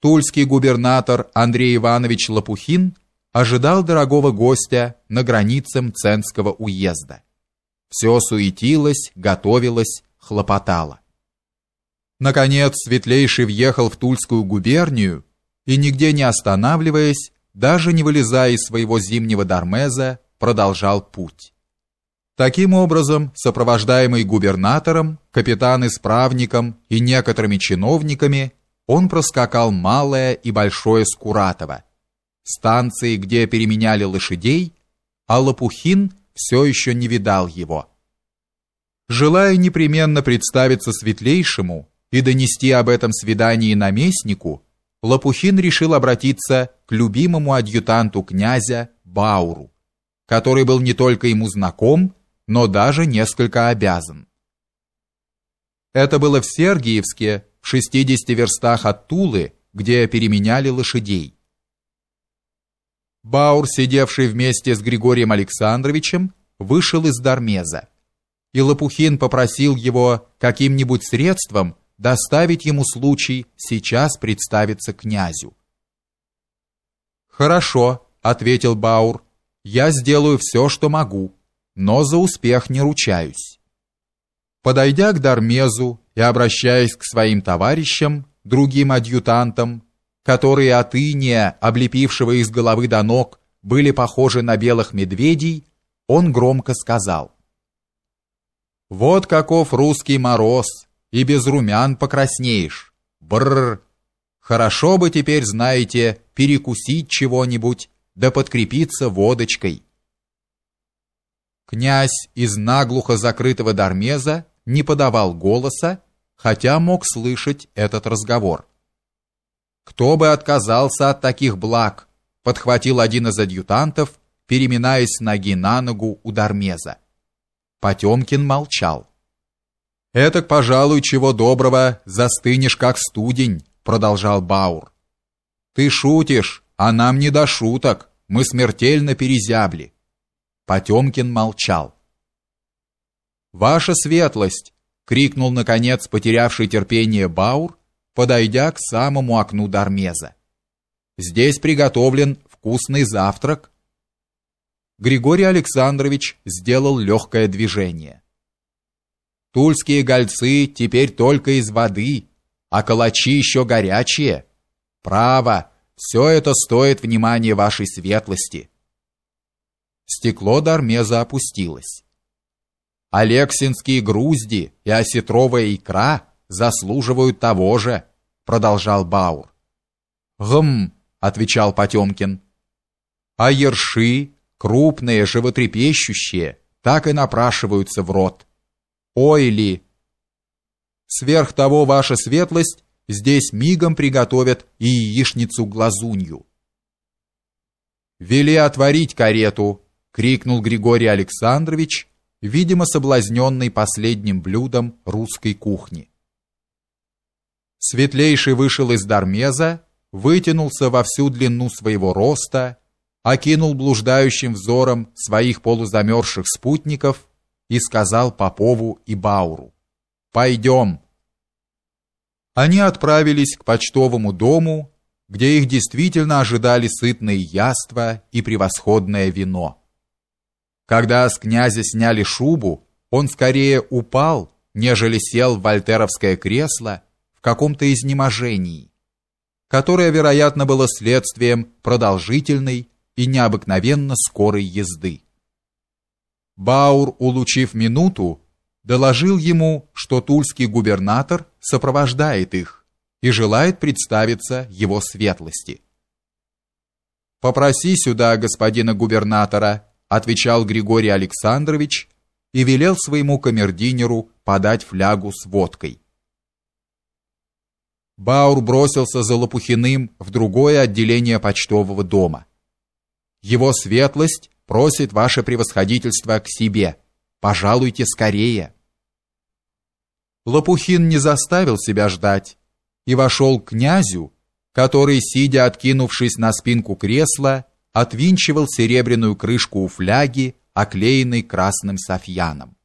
Тульский губернатор Андрей Иванович Лопухин ожидал дорогого гостя на границе Мценского уезда. Все суетилось, готовилось, хлопотало. Наконец, Светлейший въехал в Тульскую губернию и, нигде не останавливаясь, даже не вылезая из своего зимнего дармеза, продолжал путь. Таким образом, сопровождаемый губернатором, капитан-исправником и некоторыми чиновниками, он проскакал Малое и Большое Скуратово, станции, где переменяли лошадей, а Лопухин все еще не видал его. Желая непременно представиться светлейшему и донести об этом свидании наместнику, Лопухин решил обратиться к любимому адъютанту князя Бауру, который был не только ему знаком, но даже несколько обязан. Это было в Сергиевске, в 60 верстах от Тулы, где переменяли лошадей. Баур, сидевший вместе с Григорием Александровичем, вышел из Дармеза, и Лопухин попросил его каким-нибудь средством доставить ему случай сейчас представиться князю. «Хорошо», — ответил Баур, — «я сделаю все, что могу, но за успех не ручаюсь». Подойдя к Дармезу и обращаясь к своим товарищам, другим адъютантам, которые от иния, облепившего из головы до ног, были похожи на белых медведей, он громко сказал. «Вот каков русский мороз, и без румян покраснеешь. Бррр! Хорошо бы теперь, знаете, перекусить чего-нибудь, да подкрепиться водочкой». Князь из наглухо закрытого дармеза не подавал голоса, хотя мог слышать этот разговор. Кто бы отказался от таких благ, подхватил один из адъютантов, переминаясь с ноги на ногу у Дармеза. Потемкин молчал. «Этак, пожалуй, чего доброго, застынешь как студень», продолжал Баур. «Ты шутишь, а нам не до шуток, мы смертельно перезябли». Потемкин молчал. «Ваша светлость!» — крикнул, наконец, потерявший терпение Баур, подойдя к самому окну Дармеза. Здесь приготовлен вкусный завтрак. Григорий Александрович сделал легкое движение. Тульские гольцы теперь только из воды, а калачи еще горячие. Право, все это стоит внимания вашей светлости. Стекло Дармеза опустилось. Алексинские грузди и осетровая икра заслуживают того же, продолжал Баур. Гм, отвечал Потемкин. А ерши, крупные, животрепещущие, так и напрашиваются в рот. Ой ли! Сверх того, ваша светлость, здесь мигом приготовят и яичницу-глазунью. «Вели отворить карету!» — крикнул Григорий Александрович, видимо, соблазненный последним блюдом русской кухни. Светлейший вышел из Дармеза, вытянулся во всю длину своего роста, окинул блуждающим взором своих полузамерзших спутников и сказал Попову и Бауру: "Пойдем". Они отправились к почтовому дому, где их действительно ожидали сытные яства и превосходное вино. Когда с князя сняли шубу, он скорее упал, нежели сел в вольтеровское кресло в каком-то изнеможении, которое, вероятно, было следствием продолжительной и необыкновенно скорой езды. Баур, улучив минуту, доложил ему, что тульский губернатор сопровождает их и желает представиться его светлости. «Попроси сюда господина губернатора», отвечал Григорий Александрович и велел своему камердинеру подать флягу с водкой. Баур бросился за Лопухиным в другое отделение почтового дома. Его светлость просит ваше превосходительство к себе. Пожалуйте скорее. Лопухин не заставил себя ждать и вошел к князю, который, сидя откинувшись на спинку кресла, отвинчивал серебряную крышку у фляги, оклеенной красным софьяном.